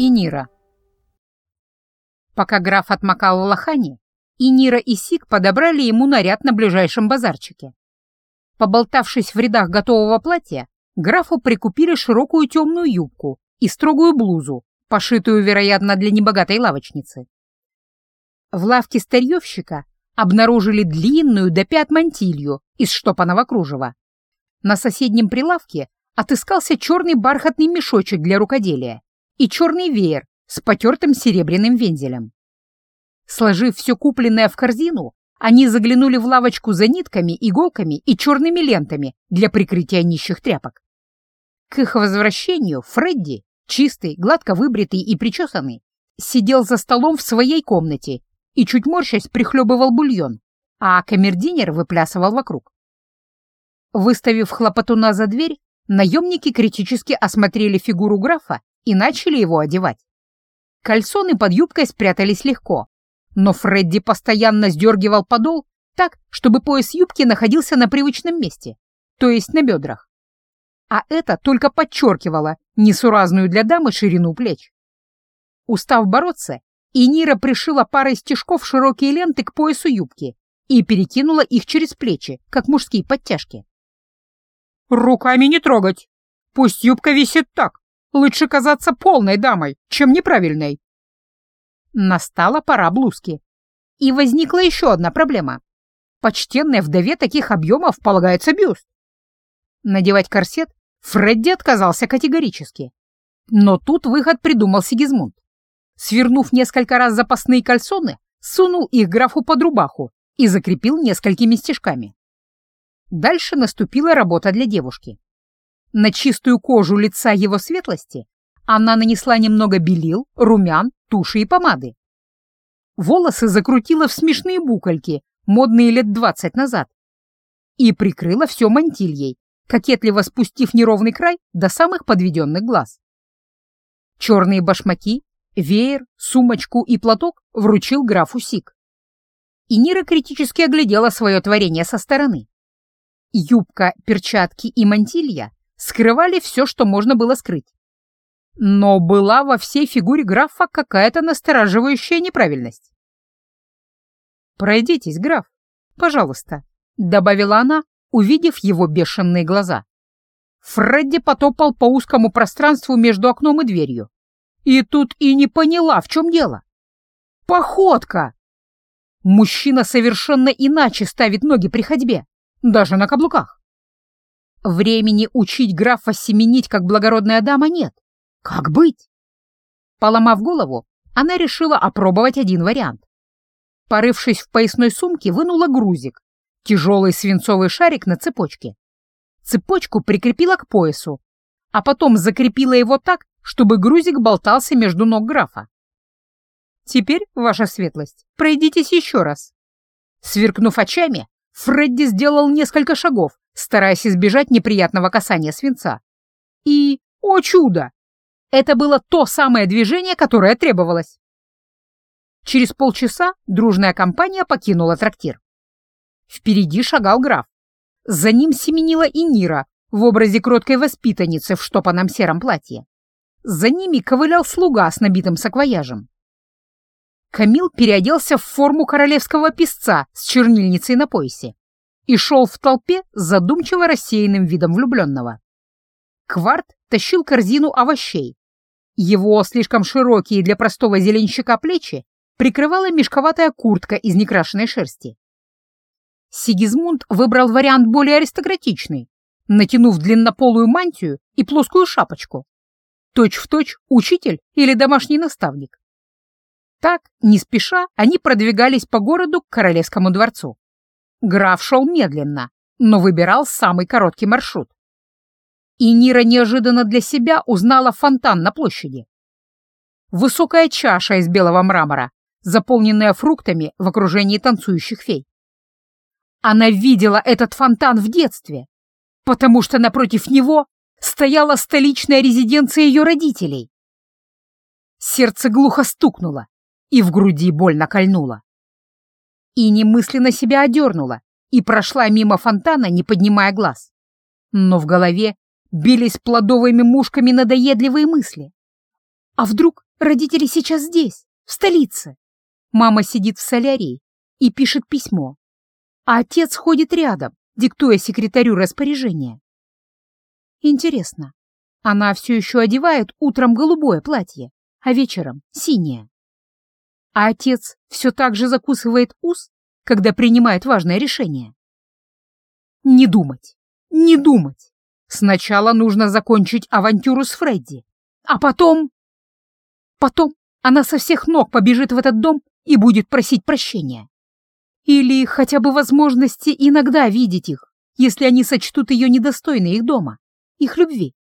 и Нира. Пока граф отмокал в лохане, и Нира и Сик подобрали ему наряд на ближайшем базарчике. Поболтавшись в рядах готового платья, графу прикупили широкую темную юбку и строгую блузу, пошитую, вероятно, для небогатой лавочницы. В лавке старьевщика обнаружили длинную до пят мантилью из штопаного кружева. На соседнем прилавке отыскался черный бархатный мешочек для рукоделия и черный веер с потертым серебряным вензелем. Сложив все купленное в корзину, они заглянули в лавочку за нитками, иголками и черными лентами для прикрытия нищих тряпок. К их возвращению Фредди, чистый, гладко выбритый и причесанный, сидел за столом в своей комнате и, чуть морщась, прихлебывал бульон, а камердинер выплясывал вокруг. Выставив хлопотуна за дверь, наемники критически осмотрели фигуру графа и начали его одевать. Кальсоны под юбкой спрятались легко, но Фредди постоянно сдергивал подол так, чтобы пояс юбки находился на привычном месте, то есть на бедрах. А это только подчеркивало несуразную для дамы ширину плеч. Устав бороться, Инира пришила парой стежков широкие ленты к поясу юбки и перекинула их через плечи, как мужские подтяжки. «Руками не трогать! Пусть юбка висит так! Лучше казаться полной дамой, чем неправильной!» Настала пора блузки. И возникла еще одна проблема. Почтенной вдове таких объемов полагается бюст. Надевать корсет Фредди отказался категорически. Но тут выход придумал Сигизмунд. Свернув несколько раз запасные кальсоны, сунул их графу под рубаху и закрепил несколькими стежками. Дальше наступила работа для девушки. На чистую кожу лица его светлости она нанесла немного белил, румян, туши и помады. Волосы закрутила в смешные букольки, модные лет двадцать назад, и прикрыла все мантильей, кокетливо спустив неровный край до самых подведенных глаз. Черные башмаки, веер, сумочку и платок вручил графу Сик. И Нира критически оглядела свое творение со стороны. Юбка, перчатки и мантилья скрывали все, что можно было скрыть. Но была во всей фигуре графа какая-то настораживающая неправильность. «Пройдитесь, граф, пожалуйста», — добавила она, увидев его бешеные глаза. Фредди потопал по узкому пространству между окном и дверью. И тут и не поняла, в чем дело. «Походка!» Мужчина совершенно иначе ставит ноги при ходьбе даже на каблуках. Времени учить графа семенить, как благородная дама, нет. Как быть? Поломав голову, она решила опробовать один вариант. Порывшись в поясной сумке, вынула грузик, тяжелый свинцовый шарик на цепочке. Цепочку прикрепила к поясу, а потом закрепила его так, чтобы грузик болтался между ног графа. «Теперь, ваша светлость, пройдитесь еще раз». Сверкнув очами, Фредди сделал несколько шагов, стараясь избежать неприятного касания свинца. И, о чудо! Это было то самое движение, которое требовалось. Через полчаса дружная компания покинула трактир. Впереди шагал граф. За ним семенила и Нира в образе кроткой воспитанницы в штопанном сером платье. За ними ковылял слуга с набитым саквояжем. Камил переоделся в форму королевского писца с чернильницей на поясе и шел в толпе с задумчиво рассеянным видом влюбленного. Кварт тащил корзину овощей. Его слишком широкие для простого зеленщика плечи прикрывала мешковатая куртка из некрашенной шерсти. Сигизмунд выбрал вариант более аристократичный, натянув длиннополую мантию и плоскую шапочку. Точь в точь учитель или домашний наставник. Так, не спеша, они продвигались по городу к королевскому дворцу. Граф шел медленно, но выбирал самый короткий маршрут. И Нира неожиданно для себя узнала фонтан на площади. Высокая чаша из белого мрамора, заполненная фруктами в окружении танцующих фей. Она видела этот фонтан в детстве, потому что напротив него стояла столичная резиденция ее родителей. Сердце глухо стукнуло, и в груди больно кольнуло. И немысленно себя одернула и прошла мимо фонтана, не поднимая глаз. Но в голове бились плодовыми мушками надоедливые мысли. А вдруг Родители сейчас здесь, в столице. Мама сидит в солярии и пишет письмо, а отец ходит рядом, диктуя секретарю распоряжение. Интересно, она все еще одевает утром голубое платье, а вечером синее. А отец все так же закусывает ус, когда принимает важное решение. Не думать, не думать. Сначала нужно закончить авантюру с Фредди, а потом... Потом она со всех ног побежит в этот дом и будет просить прощения. Или хотя бы возможности иногда видеть их, если они сочтут ее недостойной их дома, их любви.